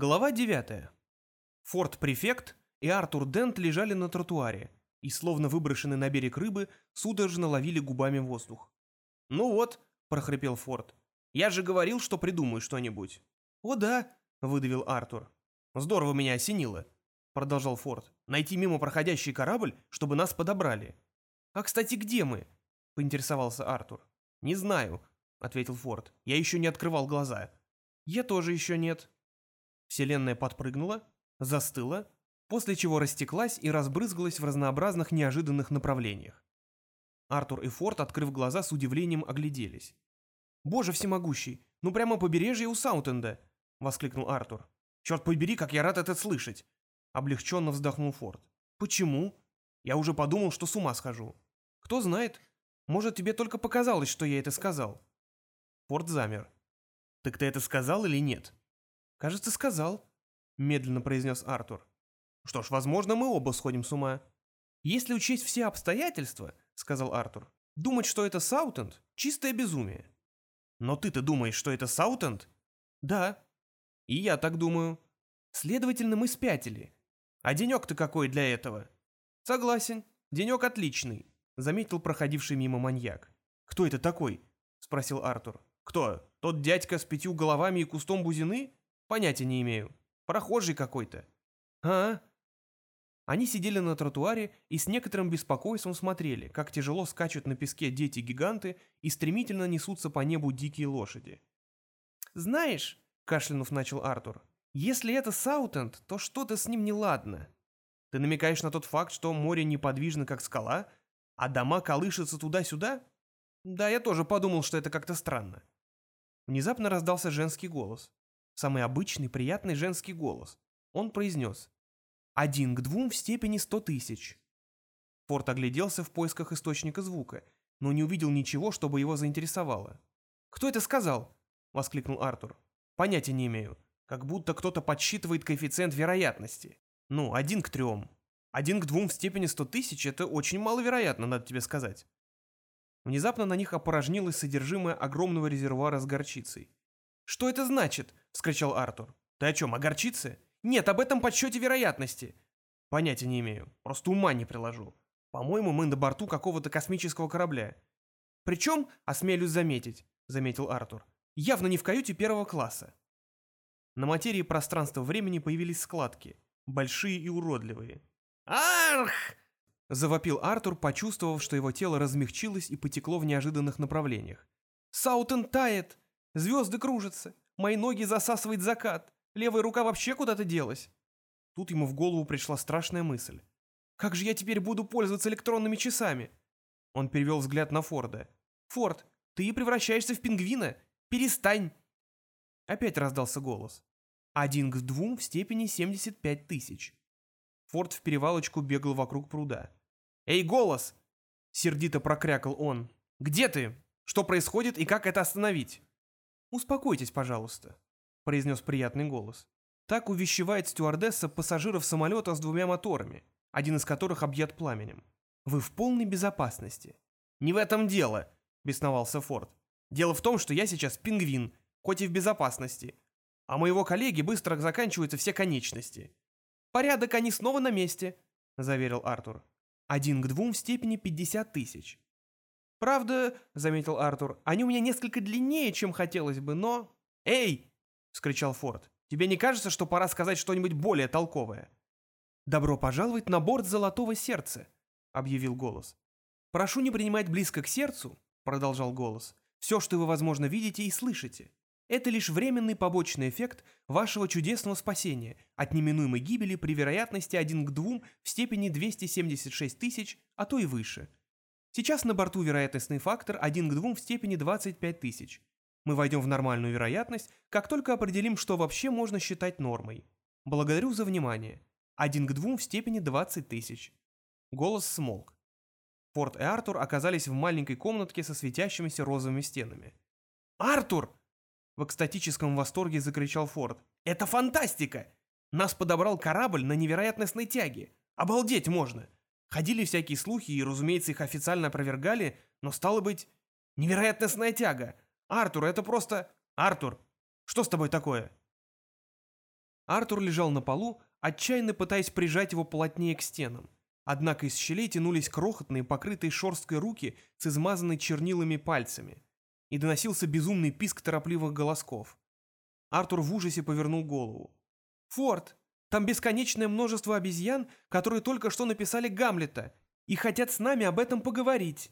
Глава 9. Форт-префект и Артур Дент лежали на тротуаре и, словно выброшенные на берег рыбы, судорожно ловили губами воздух. «Ну вот», — прохрипел Форд, — «я же говорил, что придумаю что-нибудь». «О да», — выдавил Артур. «Здорово меня осенило», — продолжал Форд. «Найти мимо проходящий корабль, чтобы нас подобрали». «А, кстати, где мы?» — поинтересовался Артур. «Не знаю», — ответил Форд. «Я еще не открывал глаза». «Я тоже еще нет», Вселенная подпрыгнула, застыла, после чего растеклась и разбрызгалась в разнообразных неожиданных направлениях. Артур и Форд, открыв глаза, с удивлением огляделись. «Боже всемогущий, ну прямо побережье у Саутенда!» — воскликнул Артур. «Черт побери, как я рад это слышать!» Облегченно вздохнул Форд. «Почему? Я уже подумал, что с ума схожу. Кто знает, может, тебе только показалось, что я это сказал?» Форд замер. «Так ты это сказал или нет?» «Кажется, сказал», — медленно произнес Артур. «Что ж, возможно, мы оба сходим с ума». «Если учесть все обстоятельства», — сказал Артур, — «думать, что это Саутенд — чистое безумие». «Но ты-то думаешь, что это Саутенд?» «Да». «И я так думаю». «Следовательно, мы спятили. А денек-то какой для этого?» «Согласен. Денек отличный», — заметил проходивший мимо маньяк. «Кто это такой?» — спросил Артур. «Кто? Тот дядька с пятью головами и кустом бузины?» Понятия не имею. Прохожий какой-то. А? Они сидели на тротуаре и с некоторым беспокойством смотрели, как тяжело скачут на песке дети-гиганты и стремительно несутся по небу дикие лошади. «Знаешь», — кашлянув начал Артур, — «если это Саутенд, то что-то с ним неладно. Ты намекаешь на тот факт, что море неподвижно, как скала, а дома колышутся туда-сюда? Да, я тоже подумал, что это как-то странно». Внезапно раздался женский голос самый обычный, приятный женский голос. Он произнес «Один к двум в степени сто тысяч». Форд огляделся в поисках источника звука, но не увидел ничего, чтобы его заинтересовало. «Кто это сказал?» — воскликнул Артур. «Понятия не имею. Как будто кто-то подсчитывает коэффициент вероятности. Ну, один к трем. Один к двум в степени сто тысяч — это очень маловероятно, надо тебе сказать». Внезапно на них опорожнилось содержимое огромного резервуара с горчицей. «Что это значит?» — вскричал Артур. «Ты о чем, о горчице?» «Нет, об этом подсчете вероятности». «Понятия не имею. Просто ума не приложу. По-моему, мы на борту какого-то космического корабля». «Причем, осмелюсь заметить», — заметил Артур, — «явно не в каюте первого класса». На материи пространства-времени появились складки, большие и уродливые. «Арх!» — завопил Артур, почувствовав, что его тело размягчилось и потекло в неожиданных направлениях. «Саутен тает! Звезды кружатся! Мои ноги засасывает закат. Левая рука вообще куда-то делась. Тут ему в голову пришла страшная мысль. Как же я теперь буду пользоваться электронными часами? Он перевел взгляд на Форда. «Форд, ты превращаешься в пингвина? Перестань!» Опять раздался голос. «Один к двум в степени 75 тысяч». Форд в перевалочку бегал вокруг пруда. «Эй, голос!» — сердито прокрякал он. «Где ты? Что происходит и как это остановить?» «Успокойтесь, пожалуйста», — произнес приятный голос. Так увещевает стюардесса пассажиров самолета с двумя моторами, один из которых объят пламенем. «Вы в полной безопасности». «Не в этом дело», — бесновался Форд. «Дело в том, что я сейчас пингвин, хоть и в безопасности, а моего коллеги быстро заканчиваются все конечности». «Порядок, они снова на месте», — заверил Артур. «Один к двум в степени 50 тысяч. «Правда, — заметил Артур, — они у меня несколько длиннее, чем хотелось бы, но...» «Эй!» — вскричал Форд. «Тебе не кажется, что пора сказать что-нибудь более толковое?» «Добро пожаловать на борт Золотого Сердца», — объявил голос. «Прошу не принимать близко к сердцу», — продолжал голос, — «все, что вы, возможно, видите и слышите. Это лишь временный побочный эффект вашего чудесного спасения от неминуемой гибели при вероятности 1 к 2 в степени 276 тысяч, а то и выше. Сейчас на борту вероятностный фактор 1 к 2 в степени 25 тысяч. Мы войдем в нормальную вероятность, как только определим, что вообще можно считать нормой. Благодарю за внимание. 1 к 2 в степени 20 тысяч. Голос смолк. Форд и Артур оказались в маленькой комнатке со светящимися розовыми стенами. «Артур!» В экстатическом восторге закричал Форд. «Это фантастика! Нас подобрал корабль на невероятностной тяге. Обалдеть можно! Ходили всякие слухи и, разумеется, их официально опровергали, но стало быть, невероятностная тяга. Артур, это просто... Артур, что с тобой такое? Артур лежал на полу, отчаянно пытаясь прижать его плотнее к стенам. Однако из щелей тянулись крохотные, покрытые шерсткой руки с измазанной чернилами пальцами. И доносился безумный писк торопливых голосков. Артур в ужасе повернул голову. «Форд, там бесконечное множество обезьян, которые только что написали Гамлета, и хотят с нами об этом поговорить».